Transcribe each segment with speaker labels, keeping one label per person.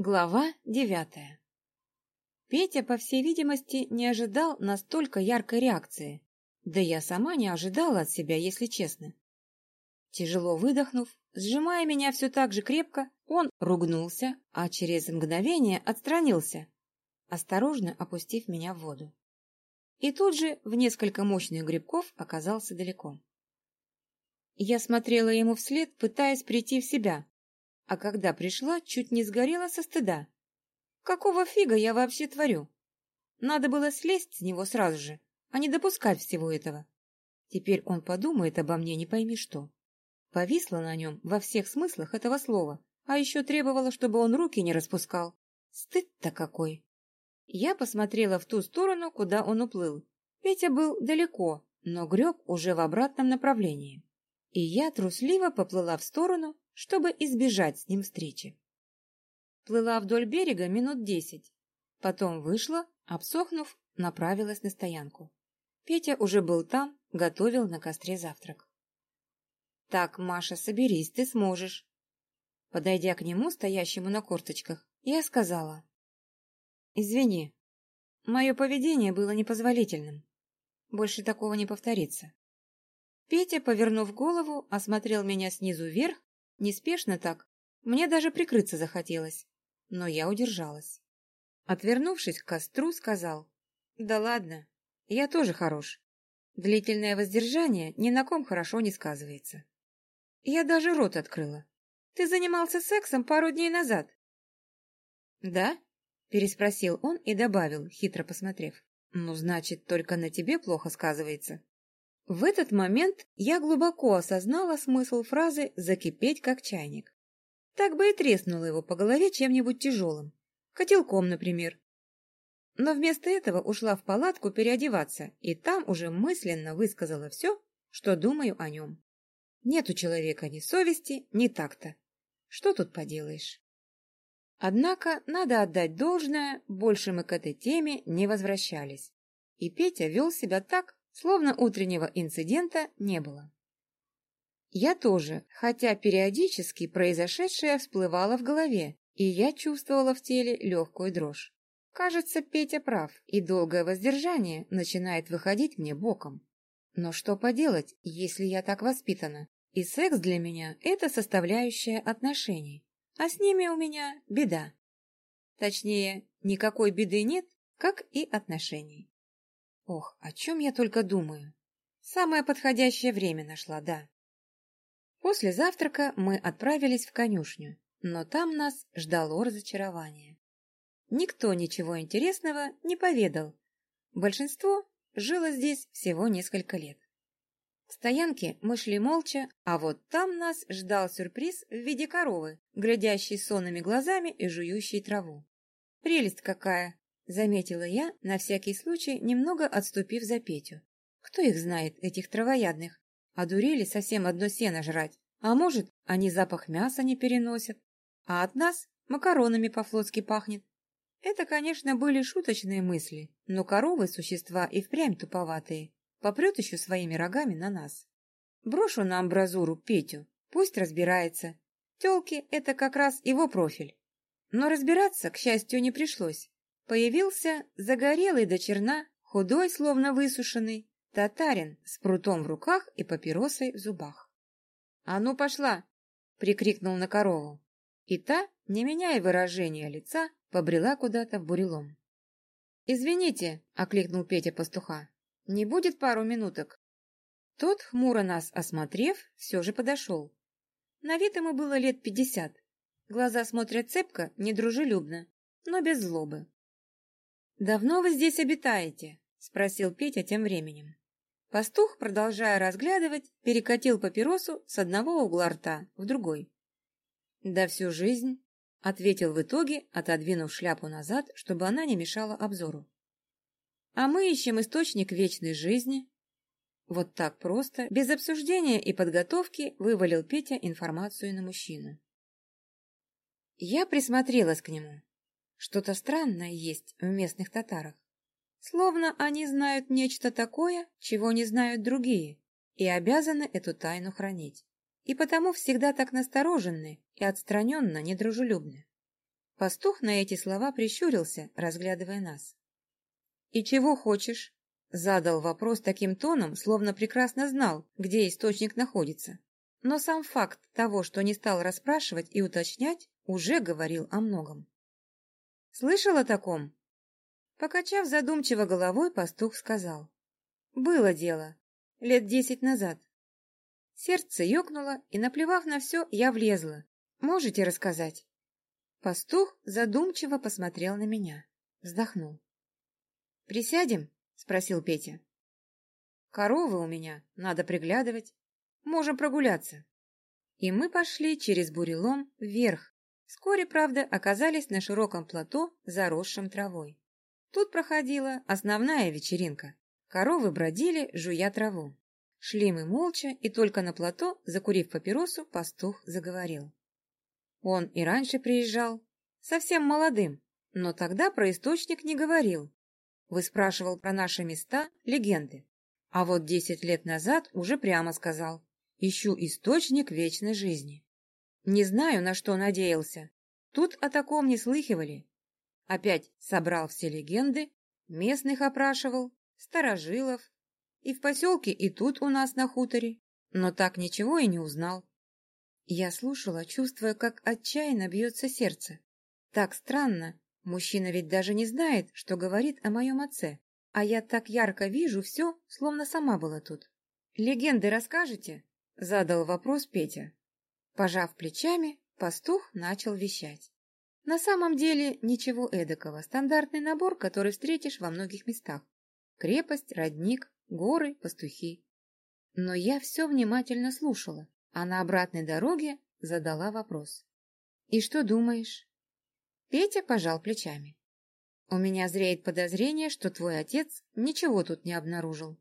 Speaker 1: Глава девятая Петя, по всей видимости, не ожидал настолько яркой реакции. Да я сама не ожидала от себя, если честно. Тяжело выдохнув, сжимая меня все так же крепко, он ругнулся, а через мгновение отстранился, осторожно опустив меня в воду. И тут же в несколько мощных грибков оказался далеко. Я смотрела ему вслед, пытаясь прийти в себя, а когда пришла, чуть не сгорела со стыда. Какого фига я вообще творю? Надо было слезть с него сразу же, а не допускать всего этого. Теперь он подумает обо мне не пойми что. Повисла на нем во всех смыслах этого слова, а еще требовала, чтобы он руки не распускал. Стыд-то какой! Я посмотрела в ту сторону, куда он уплыл. Петя был далеко, но греб уже в обратном направлении. И я трусливо поплыла в сторону, чтобы избежать с ним встречи. Плыла вдоль берега минут десять. Потом вышла, обсохнув, направилась на стоянку. Петя уже был там, готовил на костре завтрак. «Так, Маша, соберись, ты сможешь». Подойдя к нему, стоящему на корточках, я сказала. «Извини, мое поведение было непозволительным. Больше такого не повторится». Петя, повернув голову, осмотрел меня снизу вверх Неспешно так. Мне даже прикрыться захотелось. Но я удержалась. Отвернувшись к костру, сказал. Да ладно, я тоже хорош. Длительное воздержание ни на ком хорошо не сказывается. Я даже рот открыла. Ты занимался сексом пару дней назад. Да? Переспросил он и добавил, хитро посмотрев. Ну, значит, только на тебе плохо сказывается. В этот момент я глубоко осознала смысл фразы «закипеть как чайник». Так бы и треснула его по голове чем-нибудь тяжелым, котелком, например. Но вместо этого ушла в палатку переодеваться и там уже мысленно высказала все, что думаю о нем. Нет у человека ни совести, ни такта. Что тут поделаешь? Однако, надо отдать должное, больше мы к этой теме не возвращались. И Петя вел себя так, словно утреннего инцидента не было. Я тоже, хотя периодически произошедшее всплывало в голове, и я чувствовала в теле легкую дрожь. Кажется, Петя прав, и долгое воздержание начинает выходить мне боком. Но что поделать, если я так воспитана? И секс для меня – это составляющая отношений, а с ними у меня беда. Точнее, никакой беды нет, как и отношений. Ох, о чем я только думаю. Самое подходящее время нашла, да. После завтрака мы отправились в конюшню, но там нас ждало разочарование. Никто ничего интересного не поведал. Большинство жило здесь всего несколько лет. К стоянке мы шли молча, а вот там нас ждал сюрприз в виде коровы, глядящей сонными глазами и жующей траву. Прелесть какая! Заметила я, на всякий случай, немного отступив за Петю. Кто их знает, этих травоядных? Одурели совсем одно сено жрать. А может, они запах мяса не переносят. А от нас макаронами по-флотски пахнет. Это, конечно, были шуточные мысли, но коровы – существа и впрямь туповатые. Попрет еще своими рогами на нас. Брошу на амбразуру Петю, пусть разбирается. Телки – это как раз его профиль. Но разбираться, к счастью, не пришлось. Появился загорелый до черна, худой, словно высушенный, татарин с прутом в руках и папиросой в зубах. «А ну, пошла!» — прикрикнул на корову. И та, не меняя выражения лица, побрела куда-то в бурелом. «Извините», — окликнул Петя пастуха, — «не будет пару минуток?» Тот, хмуро нас осмотрев, все же подошел. На вид ему было лет пятьдесят. Глаза смотрят цепко, недружелюбно, но без злобы. «Давно вы здесь обитаете?» — спросил Петя тем временем. Пастух, продолжая разглядывать, перекатил папиросу с одного угла рта в другой. «Да всю жизнь», — ответил в итоге, отодвинув шляпу назад, чтобы она не мешала обзору. «А мы ищем источник вечной жизни». Вот так просто, без обсуждения и подготовки, вывалил Петя информацию на мужчину. Я присмотрелась к нему. Что-то странное есть в местных татарах. Словно они знают нечто такое, чего не знают другие, и обязаны эту тайну хранить. И потому всегда так настороженны и отстраненно недружелюбны. Пастух на эти слова прищурился, разглядывая нас. «И чего хочешь?» — задал вопрос таким тоном, словно прекрасно знал, где источник находится. Но сам факт того, что не стал расспрашивать и уточнять, уже говорил о многом. «Слышал о таком?» Покачав задумчиво головой, пастух сказал. «Было дело. Лет десять назад. Сердце ёкнуло, и, наплевав на все, я влезла. Можете рассказать?» Пастух задумчиво посмотрел на меня, вздохнул. «Присядем?» — спросил Петя. «Коровы у меня, надо приглядывать. Можем прогуляться». И мы пошли через бурелом вверх. Вскоре, правда, оказались на широком плато, заросшем травой. Тут проходила основная вечеринка. Коровы бродили, жуя траву. Шли мы молча, и только на плато, закурив папиросу, пастух заговорил. Он и раньше приезжал, совсем молодым, но тогда про источник не говорил. Выспрашивал про наши места, легенды. А вот десять лет назад уже прямо сказал. Ищу источник вечной жизни. Не знаю, на что надеялся. Тут о таком не слыхивали. Опять собрал все легенды, местных опрашивал, старожилов. И в поселке, и тут у нас на хуторе. Но так ничего и не узнал. Я слушала, чувствуя, как отчаянно бьется сердце. Так странно. Мужчина ведь даже не знает, что говорит о моем отце. А я так ярко вижу все, словно сама была тут. «Легенды расскажете?» — задал вопрос Петя. Пожав плечами, пастух начал вещать. На самом деле ничего эдакого, стандартный набор, который встретишь во многих местах. Крепость, родник, горы, пастухи. Но я все внимательно слушала, а на обратной дороге задала вопрос. «И что думаешь?» Петя пожал плечами. «У меня зреет подозрение, что твой отец ничего тут не обнаружил».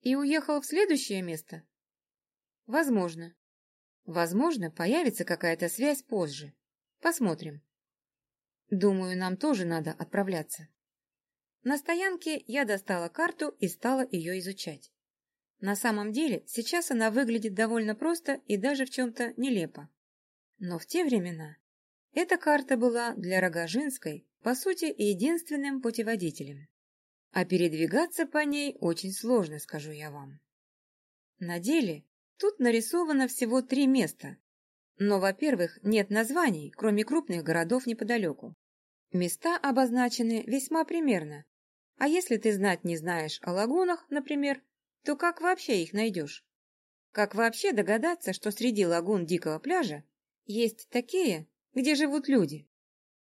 Speaker 1: «И уехал в следующее место?» «Возможно. Возможно, появится какая-то связь позже. Посмотрим. Думаю, нам тоже надо отправляться». На стоянке я достала карту и стала ее изучать. На самом деле, сейчас она выглядит довольно просто и даже в чем-то нелепо. Но в те времена эта карта была для Рогожинской, по сути, единственным путеводителем. А передвигаться по ней очень сложно, скажу я вам. На деле тут нарисовано всего три места. Но, во-первых, нет названий, кроме крупных городов неподалеку. Места обозначены весьма примерно. А если ты знать не знаешь о лагунах, например, то как вообще их найдешь? Как вообще догадаться, что среди лагун дикого пляжа есть такие, где живут люди?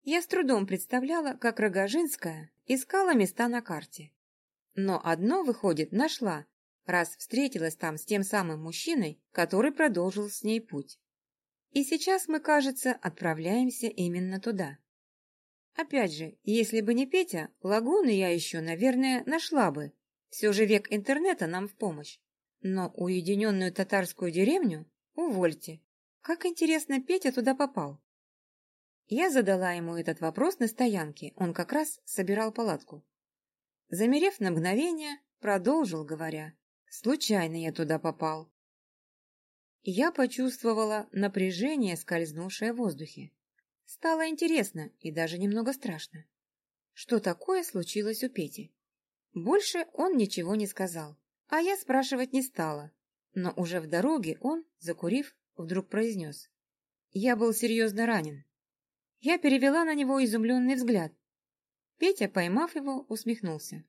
Speaker 1: Я с трудом представляла, как Рогожинская искала места на карте. Но одно, выходит, нашла, раз встретилась там с тем самым мужчиной, который продолжил с ней путь. И сейчас мы, кажется, отправляемся именно туда. Опять же, если бы не Петя, лагуны я еще, наверное, нашла бы, все же век интернета нам в помощь. Но уединенную татарскую деревню увольте. Как интересно, Петя туда попал. Я задала ему этот вопрос на стоянке, он как раз собирал палатку. Замерев на мгновение, продолжил, говоря, «Случайно я туда попал». Я почувствовала напряжение, скользнувшее в воздухе. Стало интересно и даже немного страшно. Что такое случилось у Пети? Больше он ничего не сказал, а я спрашивать не стала. Но уже в дороге он, закурив, вдруг произнес. Я был серьезно ранен. Я перевела на него изумленный взгляд. Петя, поймав его, усмехнулся.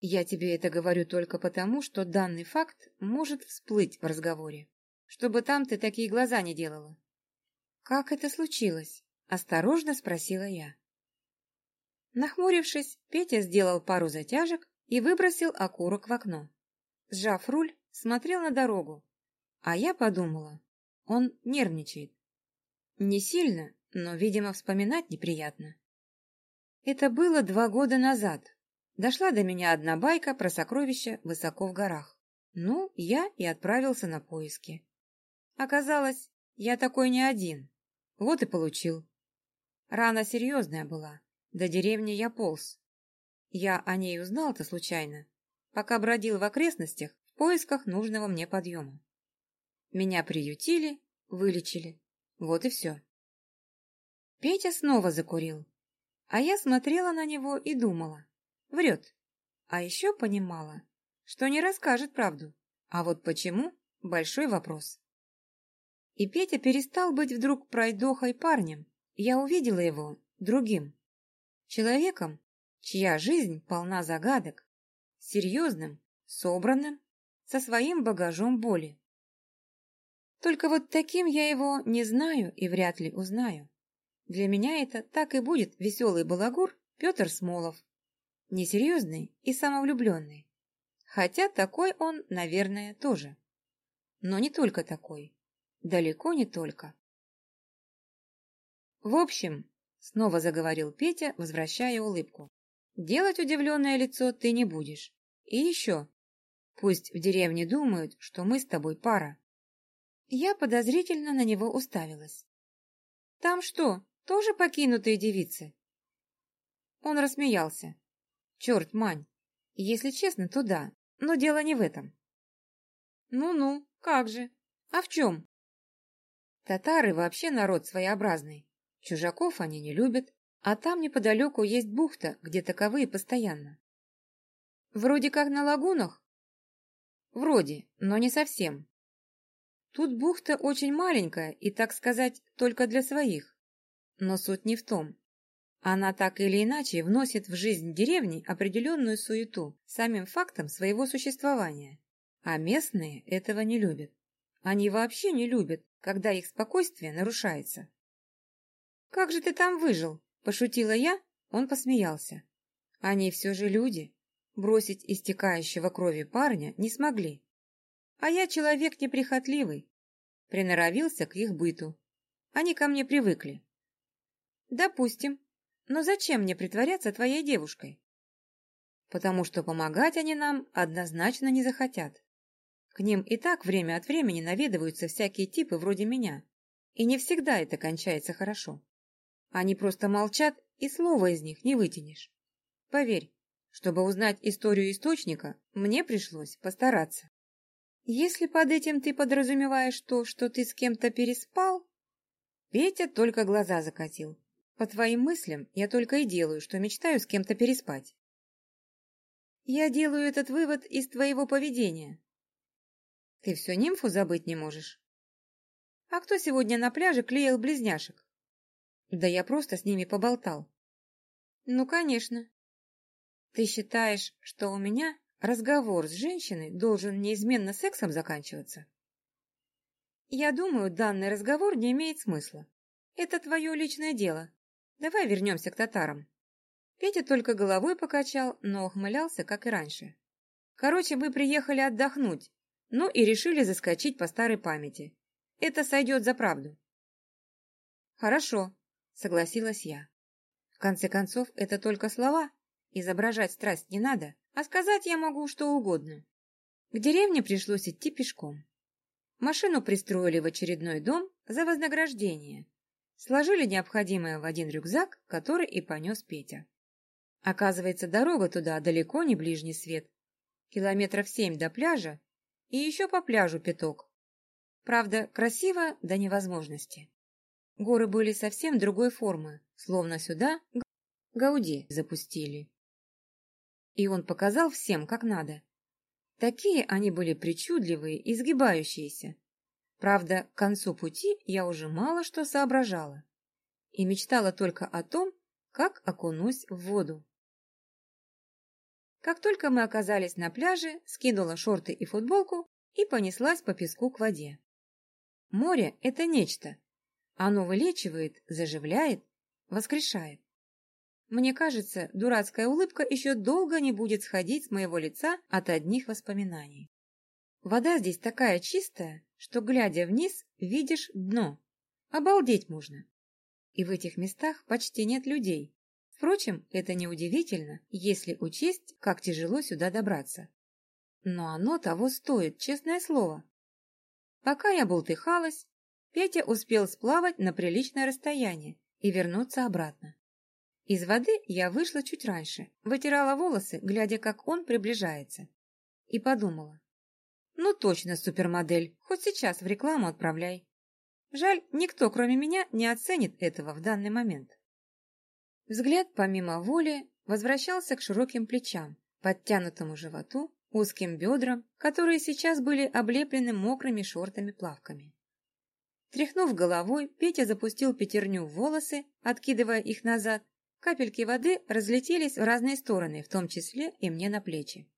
Speaker 1: Я тебе это говорю только потому, что данный факт может всплыть в разговоре. Чтобы там ты такие глаза не делала. Как это случилось? Осторожно спросила я. Нахмурившись, Петя сделал пару затяжек и выбросил окурок в окно. Сжав руль, смотрел на дорогу. А я подумала, он нервничает. Не сильно, но, видимо, вспоминать неприятно. Это было два года назад. Дошла до меня одна байка про сокровища высоко в горах. Ну, я и отправился на поиски. Оказалось, я такой не один. Вот и получил. Рана серьезная была. До деревни я полз. Я о ней узнал-то случайно, пока бродил в окрестностях в поисках нужного мне подъема. Меня приютили, вылечили. Вот и все. Петя снова закурил, а я смотрела на него и думала. Врет. А еще понимала, что не расскажет правду. А вот почему – большой вопрос. И Петя перестал быть вдруг пройдохой парнем. Я увидела его другим. Человеком, чья жизнь полна загадок, серьезным, собранным, со своим багажом боли. Только вот таким я его не знаю и вряд ли узнаю. Для меня это так и будет веселый балагур Петр Смолов. Несерьезный и самовлюбленный. Хотя такой он, наверное, тоже. Но не только такой. Далеко не только. В общем, снова заговорил Петя, возвращая улыбку. Делать удивленное лицо ты не будешь. И еще. Пусть в деревне думают, что мы с тобой пара. Я подозрительно на него уставилась. «Там что, тоже покинутые девицы?» Он рассмеялся. «Черт, Мань, если честно, то да, но дело не в этом». «Ну-ну, как же? А в чем?» Татары вообще народ своеобразный. Чужаков они не любят, а там неподалеку есть бухта, где таковые постоянно. Вроде как на лагунах? Вроде, но не совсем. Тут бухта очень маленькая и, так сказать, только для своих. Но суть не в том. Она так или иначе вносит в жизнь деревни определенную суету самим фактом своего существования. А местные этого не любят. Они вообще не любят, когда их спокойствие нарушается. «Как же ты там выжил?» – пошутила я, он посмеялся. «Они все же люди. Бросить истекающего крови парня не смогли. А я человек неприхотливый. Приноровился к их быту. Они ко мне привыкли. Допустим. Но зачем мне притворяться твоей девушкой? Потому что помогать они нам однозначно не захотят. К ним и так время от времени наведываются всякие типы вроде меня. И не всегда это кончается хорошо. Они просто молчат, и слова из них не вытянешь. Поверь, чтобы узнать историю источника, мне пришлось постараться. Если под этим ты подразумеваешь то, что ты с кем-то переспал... Петя только глаза закатил. По твоим мыслям, я только и делаю, что мечтаю с кем-то переспать. Я делаю этот вывод из твоего поведения. Ты все нимфу забыть не можешь? А кто сегодня на пляже клеил близняшек? Да я просто с ними поболтал. Ну, конечно. Ты считаешь, что у меня разговор с женщиной должен неизменно сексом заканчиваться? Я думаю, данный разговор не имеет смысла. Это твое личное дело. Давай вернемся к татарам. Петя только головой покачал, но ухмылялся, как и раньше. Короче, мы приехали отдохнуть, ну и решили заскочить по старой памяти. Это сойдет за правду. Хорошо, согласилась я. В конце концов, это только слова. Изображать страсть не надо, а сказать я могу что угодно. К деревне пришлось идти пешком. Машину пристроили в очередной дом за вознаграждение. Сложили необходимое в один рюкзак, который и понес Петя. Оказывается, дорога туда далеко не ближний свет. Километров семь до пляжа и еще по пляжу пяток. Правда, красиво до невозможности. Горы были совсем другой формы, словно сюда Гауди запустили и он показал всем, как надо. Такие они были причудливые, изгибающиеся. Правда, к концу пути я уже мало что соображала и мечтала только о том, как окунусь в воду. Как только мы оказались на пляже, скинула шорты и футболку и понеслась по песку к воде. Море — это нечто. Оно вылечивает, заживляет, воскрешает. Мне кажется, дурацкая улыбка еще долго не будет сходить с моего лица от одних воспоминаний. Вода здесь такая чистая, что, глядя вниз, видишь дно. Обалдеть можно. И в этих местах почти нет людей. Впрочем, это неудивительно, если учесть, как тяжело сюда добраться. Но оно того стоит, честное слово. Пока я болтыхалась, Петя успел сплавать на приличное расстояние и вернуться обратно. Из воды я вышла чуть раньше, вытирала волосы, глядя, как он приближается. И подумала. Ну точно супермодель, хоть сейчас в рекламу отправляй. Жаль, никто, кроме меня, не оценит этого в данный момент. Взгляд, помимо воли, возвращался к широким плечам, подтянутому животу, узким бедрам, которые сейчас были облеплены мокрыми шортами-плавками. Тряхнув головой, Петя запустил пятерню в волосы, откидывая их назад. Капельки воды разлетелись в разные стороны, в том числе и мне на плечи.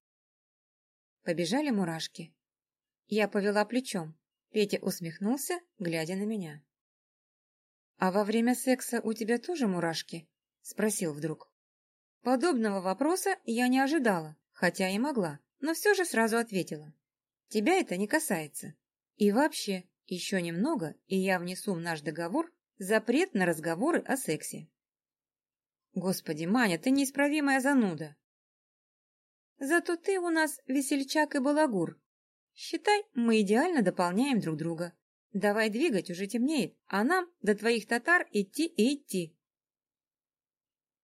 Speaker 1: Побежали мурашки. Я повела плечом. Петя усмехнулся, глядя на меня. «А во время секса у тебя тоже мурашки?» — спросил вдруг. Подобного вопроса я не ожидала, хотя и могла, но все же сразу ответила. «Тебя это не касается. И вообще, еще немного, и я внесу в наш договор запрет на разговоры о сексе». «Господи, Маня, ты неисправимая зануда!» «Зато ты у нас весельчак и балагур. Считай, мы идеально дополняем друг друга. Давай двигать, уже темнеет, а нам до твоих татар идти и идти».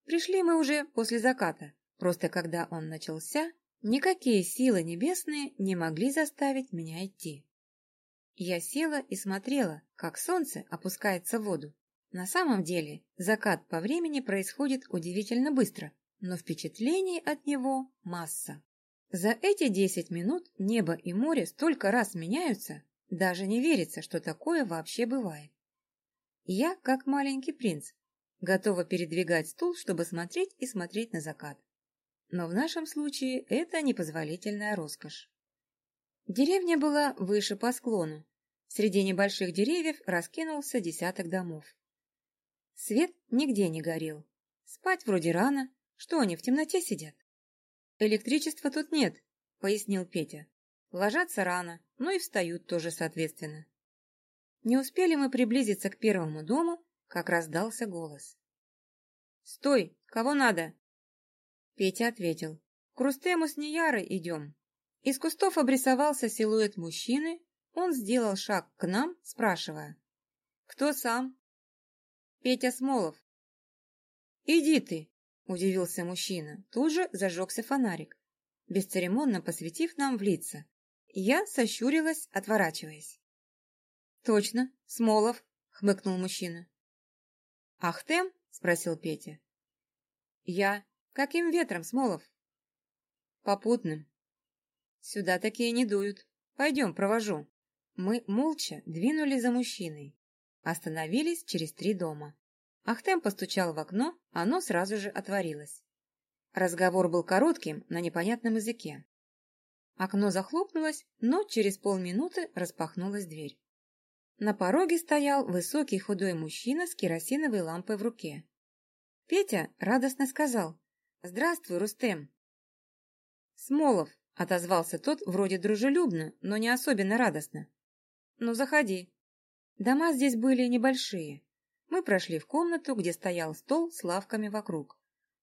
Speaker 1: Пришли мы уже после заката, просто когда он начался, никакие силы небесные не могли заставить меня идти. Я села и смотрела, как солнце опускается в воду. На самом деле, закат по времени происходит удивительно быстро, но впечатлений от него масса. За эти десять минут небо и море столько раз меняются, даже не верится, что такое вообще бывает. Я, как маленький принц, готова передвигать стул, чтобы смотреть и смотреть на закат. Но в нашем случае это непозволительная роскошь. Деревня была выше по склону. Среди небольших деревьев раскинулся десяток домов. Свет нигде не горел. Спать вроде рано. Что они в темноте сидят? Электричества тут нет, пояснил Петя. Ложатся рано, но и встают тоже соответственно. Не успели мы приблизиться к первому дому, как раздался голос. «Стой! Кого надо?» Петя ответил. «К Рустему с Неярой идем». Из кустов обрисовался силуэт мужчины, он сделал шаг к нам, спрашивая. «Кто сам?» «Петя Смолов». «Иди ты!» – удивился мужчина. Тут же зажегся фонарик, бесцеремонно посветив нам в лица. Я сощурилась, отворачиваясь. «Точно, Смолов», – хмыкнул мужчина. «Ахтем?» — спросил Петя. «Я. Каким ветром, Смолов?» «Попутным». «Сюда такие не дуют. Пойдем, провожу». Мы молча двинули за мужчиной. Остановились через три дома. Ахтем постучал в окно, оно сразу же отворилось. Разговор был коротким, на непонятном языке. Окно захлопнулось, но через полминуты распахнулась дверь. На пороге стоял высокий худой мужчина с керосиновой лампой в руке. Петя радостно сказал «Здравствуй, Рустем!» «Смолов!» — отозвался тот вроде дружелюбно, но не особенно радостно. «Ну, заходи!» Дома здесь были небольшие. Мы прошли в комнату, где стоял стол с лавками вокруг.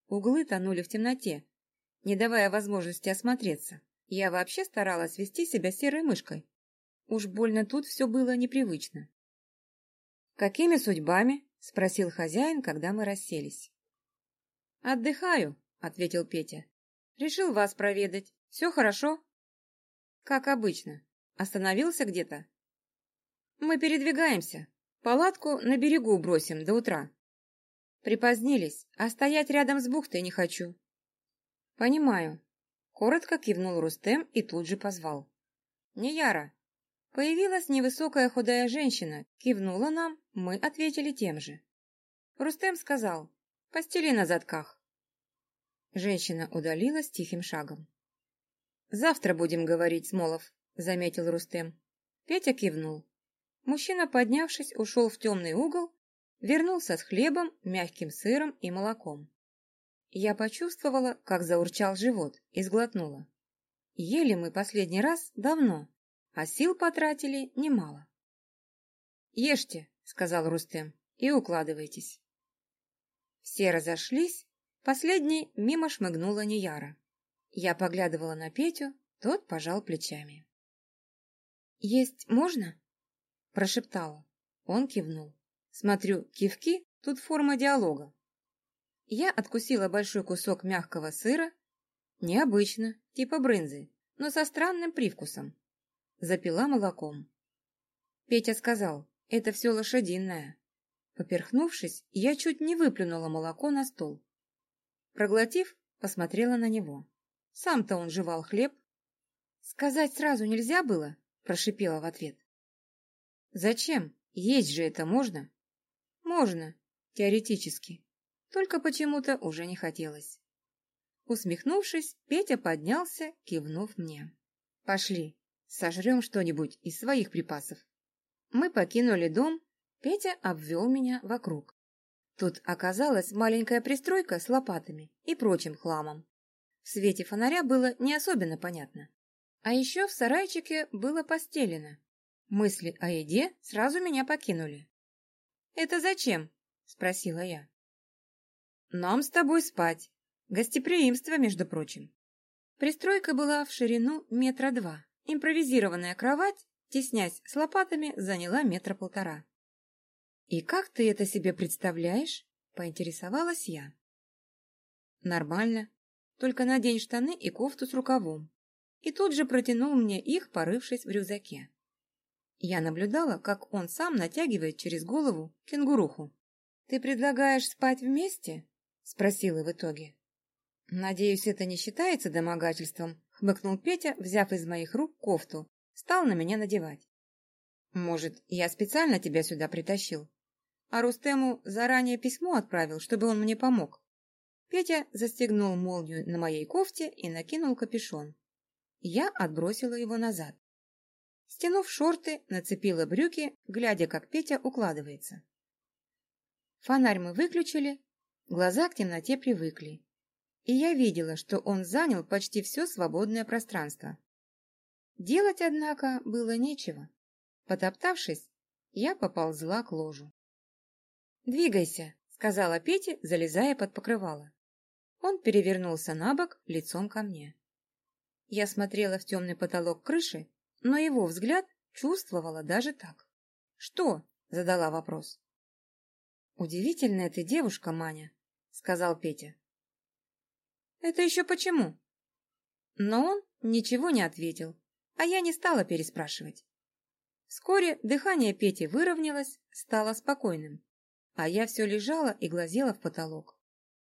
Speaker 1: Углы тонули в темноте, не давая возможности осмотреться. Я вообще старалась вести себя серой мышкой, Уж больно тут все было непривычно. «Какими судьбами?» — спросил хозяин, когда мы расселись. «Отдыхаю», — ответил Петя. «Решил вас проведать. Все хорошо?» «Как обычно. Остановился где-то?» «Мы передвигаемся. Палатку на берегу бросим до утра». «Припозднились, а стоять рядом с бухтой не хочу». «Понимаю». Коротко кивнул Рустем и тут же позвал. «Не Яра, Появилась невысокая худая женщина, кивнула нам, мы ответили тем же. Рустем сказал, постели на задках. Женщина удалилась тихим шагом. «Завтра будем говорить, Смолов», — заметил Рустем. Петя кивнул. Мужчина, поднявшись, ушел в темный угол, вернулся с хлебом, мягким сыром и молоком. Я почувствовала, как заурчал живот, и сглотнула. Ели мы последний раз давно, а сил потратили немало. «Ешьте», — сказал Рустем, — «и укладывайтесь». Все разошлись, последней мимо шмыгнула Нияра. Я поглядывала на Петю, тот пожал плечами. «Есть можно?» – прошептала. Он кивнул. Смотрю, кивки – тут форма диалога. Я откусила большой кусок мягкого сыра, необычно, типа брынзы, но со странным привкусом запила молоком. Петя сказал, Это все лошадиное. Поперхнувшись, я чуть не выплюнула молоко на стол. Проглотив, посмотрела на него. Сам-то он жевал хлеб. «Сказать сразу нельзя было?» – прошипела в ответ. «Зачем? Есть же это можно?» «Можно, теоретически. Только почему-то уже не хотелось». Усмехнувшись, Петя поднялся, кивнув мне. «Пошли, сожрем что-нибудь из своих припасов». Мы покинули дом, Петя обвел меня вокруг. Тут оказалась маленькая пристройка с лопатами и прочим хламом. В свете фонаря было не особенно понятно. А еще в сарайчике было постелено. Мысли о еде сразу меня покинули. «Это зачем?» — спросила я. «Нам с тобой спать. Гостеприимство, между прочим». Пристройка была в ширину метра два. Импровизированная кровать, теснясь с лопатами, заняла метра полтора. «И как ты это себе представляешь?» — поинтересовалась я. «Нормально. Только надень штаны и кофту с рукавом». И тут же протянул мне их, порывшись в рюкзаке. Я наблюдала, как он сам натягивает через голову кенгуруху. «Ты предлагаешь спать вместе?» — спросила в итоге. «Надеюсь, это не считается домогательством», — хмыкнул Петя, взяв из моих рук кофту. Стал на меня надевать. «Может, я специально тебя сюда притащил? А Рустему заранее письмо отправил, чтобы он мне помог». Петя застегнул молнию на моей кофте и накинул капюшон. Я отбросила его назад. Стянув шорты, нацепила брюки, глядя, как Петя укладывается. Фонарь мы выключили, глаза к темноте привыкли, и я видела, что он занял почти все свободное пространство. Делать, однако, было нечего. Потоптавшись, я поползла к ложу. «Двигайся», — сказала Петя, залезая под покрывало. Он перевернулся на бок лицом ко мне. Я смотрела в темный потолок крыши, но его взгляд чувствовала даже так. «Что?» — задала вопрос. «Удивительная ты девушка, Маня», — сказал Петя. «Это еще почему?» Но он ничего не ответил, а я не стала переспрашивать. Вскоре дыхание Пети выровнялось, стало спокойным, а я все лежала и глазела в потолок.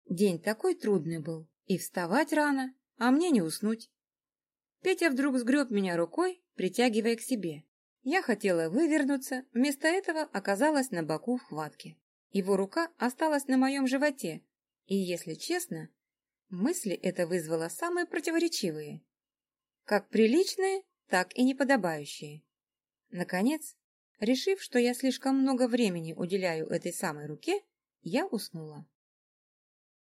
Speaker 1: День такой трудный был, и вставать рано, а мне не уснуть. Петя вдруг сгреб меня рукой, притягивая к себе. Я хотела вывернуться, вместо этого оказалась на боку в хватке. Его рука осталась на моем животе, и, если честно, мысли это вызвало самые противоречивые. Как приличные, так и неподобающие. Наконец, решив, что я слишком много времени уделяю этой самой руке, я уснула.